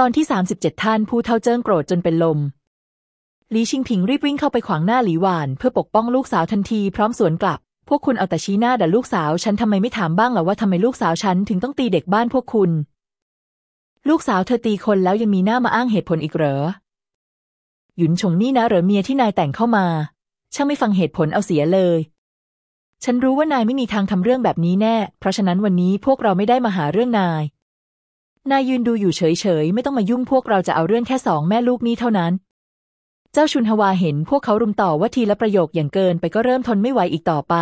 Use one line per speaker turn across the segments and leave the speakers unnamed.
ตอนที่ 37 ท่านผู้เท่าเจิ้งโกรธจนเป็นลม หลีชิงผิงรีบวิ่งเข้าไปขวางหน้าหลีหวาน เพื่อปกป้องลูกสาวทันทีพร้อมสวนกลับ พวกคุณเอาแต่ชี้หน้าด่าลูกสาวฉันทำไมไม่ถามบ้างล่ะว่าทำไมลูกสาวฉันถึงต้องตีเด็กบ้านพวกคุณ ลูกสาวเธอตีคนแล้วยังมีหน้ามาอ้างเหตุผลอีกเหรอ หยุนชงนี่นะเหรอเมียที่นายแต่งเข้ามา ช่างไม่ฟังเหตุผลเอาเสียเลย ฉันรู้ว่านายไม่มีทางทำเรื่องแบบนี้แน่ เพราะฉะนั้นวันนี้พวกเราไม่ได้มาหาเรื่องนาย นายยืนดูอยู่เฉยๆ ไม่ต้องมายุ่งพวกเราจะเอาเรื่องแค่สองแม่ลูกนี้เท่านั้น เจ้าชุนฮวาเห็นพวกเขารุมต่อว่าทีละประโยคอย่างเกินไปก็เริ่มทนไม่ไหวอีกต่อไป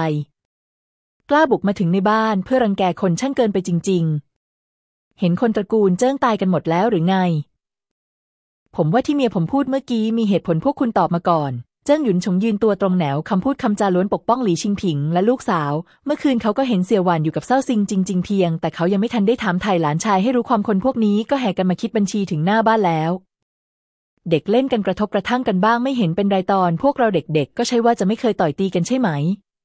กล้าบุกมาถึงในบ้านเพื่อรังแกคนช่างเกินไปจริง ๆ เห็นคนตระกูลเจิ้งตายกันหมดแล้วหรือไง ผมว่าที่เมียผมพูดเมื่อกี้มีเหตุผลพวกคุณตอบมาก่อน เจิ้งหยุนชงยืนตัวตรงแนวคำพูดคำจาล้วนปกป้องหลีชิงผิงและลูกสาว เมื่อคืนเขาก็เห็นเสี่ยวหวานอยู่กับเศร้าซิงจริง ๆ เพียง แต่เขายังไม่ทันได้ถามไถ่หลานชายให้รู้ความคนพวกนี้ก็แห่กันมาคิดบัญชีถึงหน้าบ้านแล้ว เด็กเล่นกันกระทบกระทั่งกันบ้างไม่เห็นเป็นไรตอน พวกเราเด็กๆ ก็ใช่ว่าจะไม่เคยต่อยตีกันใช่ไหม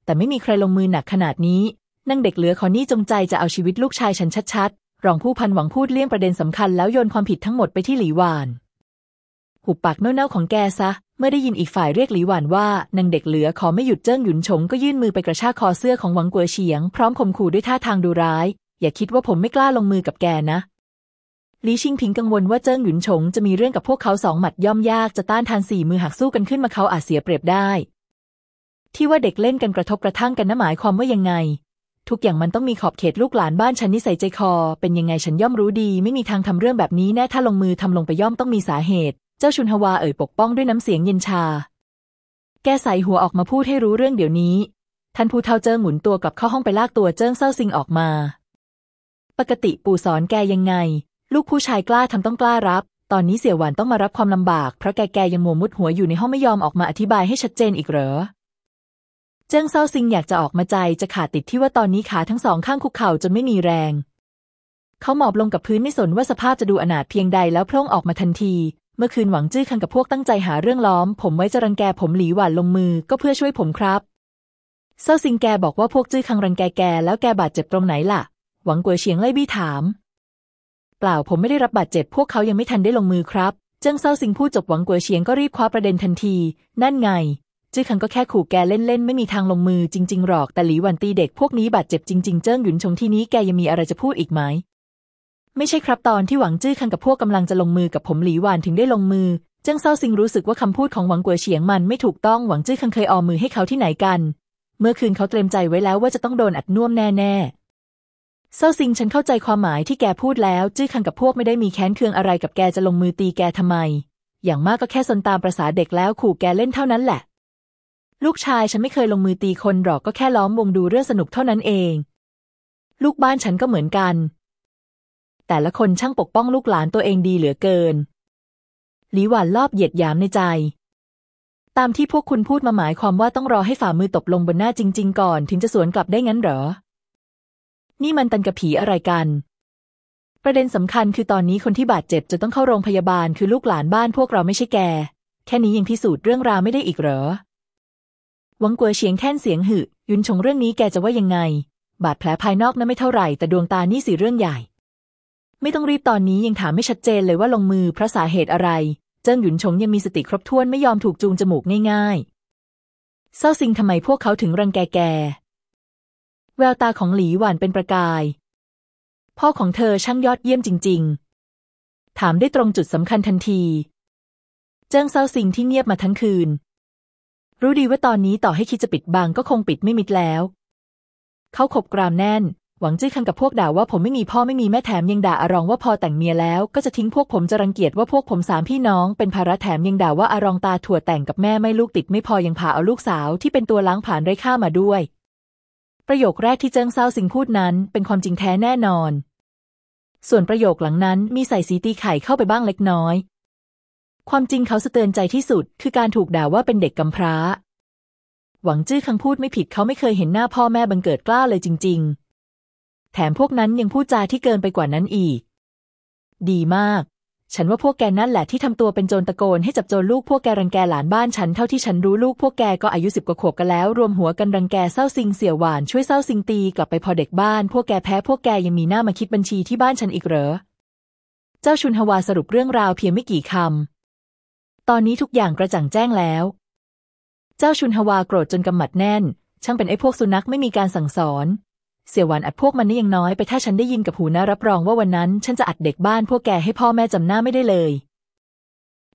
แต่ไม่มีใครลงมือหนักขนาดนี้นั่งเด็กเหลือขอนี่จงใจจะเอาชีวิตลูกชายฉันชัดๆรองผู้พันหวังพูดเลี่ยงประเด็นสำคัญแล้วโยนความผิดทั้งหมดไปที่หลีหวานหุบปากเน่าๆของแกซะ เมื่อได้ยินอีกฝ่ายเรียกหลีหวานว่านางเด็กเหลือขอไม่หยุดเจิ้งหยุนฉงก็ยื่นมือไปกระชากคอเสื้อของหวังกัวเฉียงพร้อมข่มขู่ด้วยท่าทางดูร้าย อย่าคิดว่าผมไม่กล้าลงมือกับแกนะหลีชิงพิงกังวลว่าเจิ้งหยุนฉงจะมีเรื่องกับพวกเขาสองหมัดย่อมยากจะต้านทานสี่มือหักสู้กันขึ้นมาเขาอาจเสียเปรียบได้ ที่ว่าเด็กเล่นกันกระทบกระทั่งกันนะหมายความว่ายังไง ทุกอย่างมันต้องมีขอบเขตลูกหลานบ้านฉันนิสัยใจคอ เป็นยังไงฉันย่อมรู้ดี ไม่มีทางทำเรื่องแบบนี้แน่ถ้าลงมือทำลงไปย่อมต้องมีสาเหตุ เจ้าชุนฮวาเอ่ยปกป้องด้วยน้ำเสียงเย็นชา แกใส่หัวออกมาพูดให้รู้เรื่องเดี๋ยวนี้ ท่านผู้เฒ่าเจิ้งหมุนตัวกลับเข้าห้องไปลากตัวเจิ้งเศร้าซิงออกมา ปกติปู่สอนแกยังไง ลูกผู้ชายกล้าทำต้องกล้ารับ ตอนนี้เสี่ยหวานต้องมารับความลำบาก เพราะแกแกยังมัวมุดหัวอยู่ในห้องไม่ยอมออกมาอธิบายให้ชัดเจนอีกเหรอเจิ้งเศร้าซิงอยากจะออกมาใจจะขาดติดที่ว่าตอนนี้ขาทั้งสองข้างคุกเข่าจนไม่มีแรง เขาหมอบลงกับพื้นไม่สนว่าสภาพจะดูอนาถเพียงใดแล้วพร่งออกมาทันที เมื่อคืนหวังจื้อคังกับพวกตั้งใจหาเรื่องล้อม ผมไว้จะรังแกผมหลีหวานลงมือก็เพื่อช่วยผมครับเซาซิงแกบอกว่าพวกจื้อคังรังแกแกแล้วแกบาดเจ็บตรงไหนล่ะ หวังกัวเฉียงไล่บี้ถาม เปล่าผมไม่ได้รับบาดเจ็บ พวกเขายังไม่ทันได้ลงมือครับเจิ้งเซาซิงพูดจบหวังกัวเฉียงก็รีบคว้าประเด็นทันที นั่นไง จื้อคังก็แค่ขู่แกเล่นๆไม่มีทางลงมือจริง ๆ หรอกแต่หลีหวันตีเด็กพวกนี้บาดเจ็บจริง ๆ เจิ้งหยุนชงที่นี้แกยังมีอะไรจะพูดอีกไหม ไม่ใช่ครับตอนที่หวังจื้อคังกับพวกกำลังจะลงมือกับผมหลีหวานถึงได้ลงมือ เจิ้งเซาซิงรู้สึกว่าคำพูดของหวังกัวเฉียงมันไม่ถูกต้องหวังจื้อคังเคยออมมือให้เขาที่ไหนกัน เมื่อคืนเขาเตรียมใจไว้แล้วว่าจะต้องโดนอัดน่วมแน่ๆเซาซิงฉันเข้าใจความหมายที่แกพูดแล้วจื้อคังกับพวกไม่ได้มีแค้นเคืองอะไรกับแกจะลงมือตีแกทำไม อย่างมากก็แค่ซนตามประสาเด็กแล้วขู่แกเล่นเท่านั้นแหละ ลูกชายฉันไม่เคยลงมือตีคนหรอกก็แค่ล้อมวงดูเรื่องสนุกเท่านั้นเอง ลูกบ้านฉันก็เหมือนกัน แต่ละคนช่างปกป้องลูกหลานตัวเองดีเหลือเกิน หลีหวานรอบเหยียดหยามในใจ ตามที่พวกคุณพูดมาหมายความว่าต้องรอให้ฝ่ามือตบลงบนหน้าจริง ๆ ก่อน ถึงจะสวนกลับได้งั้นเหรอ นี่มันตันกระผีอะไรกัน ประเด็นสำคัญคือตอนนี้คนที่บาดเจ็บจะต้องเข้าโรงพยาบาลคือลูกหลานบ้านพวกเราไม่ใช่แก แค่นี้ยังพิสูจน์เรื่องราวไม่ได้อีกเหรอหวังกัวเฉียงแท่นเสียงหึยุนชงเรื่องนี้แกจะว่ายังไง บาดแผลภายนอกนั้นไม่เท่าไหร่แต่ดวงตานี่สิเรื่องใหญ่ ไม่ต้องรีบตอนนี้ยังถามไม่ชัดเจนเลยว่าลงมือเพราะสาเหตุอะไร เจิ้งหยุนชงยังมีสติครบถ้วนไม่ยอมถูกจูงจมูกง่ายๆเศร้าซิงทำไมพวกเขาถึงรังแกแก แววตาของหลีหวานเป็นประกาย พ่อของเธอช่างยอดเยี่ยมจริง ๆ ถามได้ตรงจุดสำคัญทันที เจิ้งเศร้าซิงที่เงียบมาทั้งคืน รู้ดีว่าตอนนี้ต่อให้คิดจะปิดบังก็คงปิดไม่มิดแล้ว เขาขบกรามแน่น หวังจื้อคังกับพวกด่าว่าผมไม่มีพ่อไม่มีแม่แถมยังด่าอารองว่าพอแต่งเมียแล้วก็จะทิ้งพวกผมจะรังเกียจว่าพวกผมสามพี่น้องเป็นภาระแถมยังด่าว่าอารองตาถั่วแต่งกับแม่ไม่ลูกติดไม่พอยังพาเอาลูกสาวที่เป็นตัวล้างผ่านไร้ค่ามาด้วย ประโยคแรกที่เจิ้งเซาสิงพูดนั้นเป็นความจริงแท้แน่นอน ส่วนประโยคหลังนั้นมีใส่สีตีไข่เข้าไปบ้างเล็กน้อย ความจริงเขาสะเตือนใจที่สุด คือการถูกด่าว่าเป็นเด็กกำพร้า หวังจื้อคังพูดไม่ผิดเขาไม่เคยเห็นหน้าพ่อแม่บังเกิดกล้าเลยจริง ๆ แถมพวกนั้นยังพูดจาที่เกินไปกว่านั้นอีก ดีมาก ฉันว่าพวกแกนั่นแหละที่ทำตัวเป็นโจรตะโกนให้จับโจรลูกพวกแกรังแกหลานบ้านฉันเท่าที่ฉันรู้ลูกพวกแกก็อายุสิบกว่าขวบกันแล้ว รวมหัวกันรังแกเศร้าซิงเสี่ยวหวานช่วยเศร้าซิงตีกลับไปพอเด็กบ้าน พวกแกแพ้พวกแกยังมีหน้ามาคิดบัญชีที่บ้านฉันอีกเหรอ เจ้าชุนฮวาสรุปเรื่องราวเพียงไม่กี่คำตอนนี้ทุกอย่างกระจ่างแจ้งแล้ว เจ้าชุนฮวาโกรธจนกำหมัดแน่น ช่างเป็นไอ้พวกสุนัขไม่มีการสั่งสอน เสี่ยวหวานอัดพวกมันนี่ยังน้อยไปถ้าฉันได้ยินกับหูนะรับรองว่าวันนั้น ฉันจะอัดเด็กบ้านพวกแกให้พ่อแม่จำหน้าไม่ได้เลย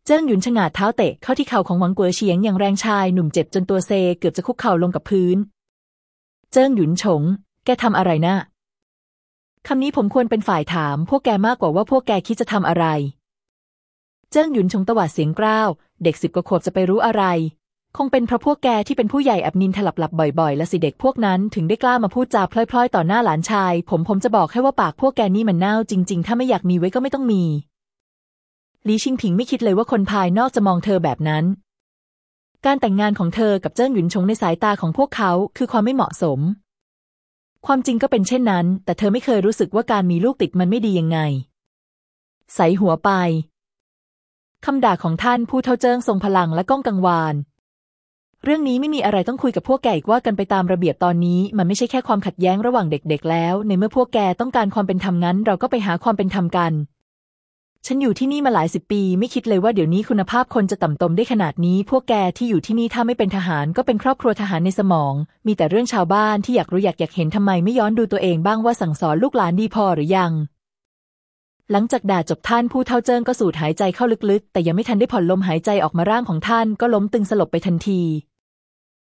เจิ้งหยุนฉงาดเท้าเตะเข้าที่เข่าของหวังกัวเฉียงอย่างแรงชายหนุ่มเจ็บจนตัวเซเกือบจะคุกเข่าลงกับพื้น เจิ้งหยุนฉง แกทำอะไรนะ่ะคำนี้ผมควรเป็นฝ่ายถาม พวกแกมากกว่าว่าพวกแกคิดจะทำอะไร เจิ้งหยุนชงตวาดเสียงกร้าว เด็กสิบกว่าขวบจะไปรู้อะไร คงเป็นเพราะพวกแกที่เป็นผู้ใหญ่แอบนินถลับหลับบ่อยๆ และสิเด็กพวกนั้นถึงได้กล้ามาพูดจาพล่อยๆ ต่อหน้าหลานชาย ผมผมจะบอกให้ว่าปากพวกแกนี่มันเน่าจริง ๆ ถ้าไม่อยากมีไว้ก็ไม่ต้องมี ลีชิงผิงไม่คิดเลยว่าคนภายนอกจะมองเธอแบบนั้น การแต่งงานของเธอกับเจิ้งหยุนชงในสายตาของพวกเขาคือความไม่เหมาะสม ความจริงก็เป็นเช่นนั้น แต่เธอไม่เคยรู้สึกว่าการมีลูกติดมันไม่ดียังไง ใสหัวไปคำด่าของท่านผู้เท่าเจิ้งทรงพลังและก้องกังวาน เรื่องนี้ไม่มีอะไรต้องคุยกับพวกแกอีกว่ากันไปตามระเบียบตอนนี้ มันไม่ใช่แค่ความขัดแย้งระหว่างเด็ก ๆ แล้ว ในเมื่อพวกแกต้องการความเป็นธรรมงั้น เราก็ไปหาความเป็นธรรมกัน ฉันอยู่ที่นี่มาหลายสิบปี ไม่คิดเลยว่าเดี๋ยวนี้คุณภาพคนจะต่ำตมได้ขนาดนี้ พวกแกที่อยู่ที่นี่ถ้าไม่เป็นทหารก็เป็นครอบครัวทหารในสมอง มีแต่เรื่องชาวบ้านที่อยากรู้อยากอยากเห็นทำไมไม่ย้อนดูตัวเองบ้างว่าสั่งสอนลูกหลานดีพอหรือยังหลังจากด่าจบท่านผู้เท่าเจิ้งก็สูดหายใจเข้าลึกๆ แต่ยังไม่ทันได้ผ่อนลมหายใจออกมาร่างของท่านก็ล้มตึงสลบไปทันที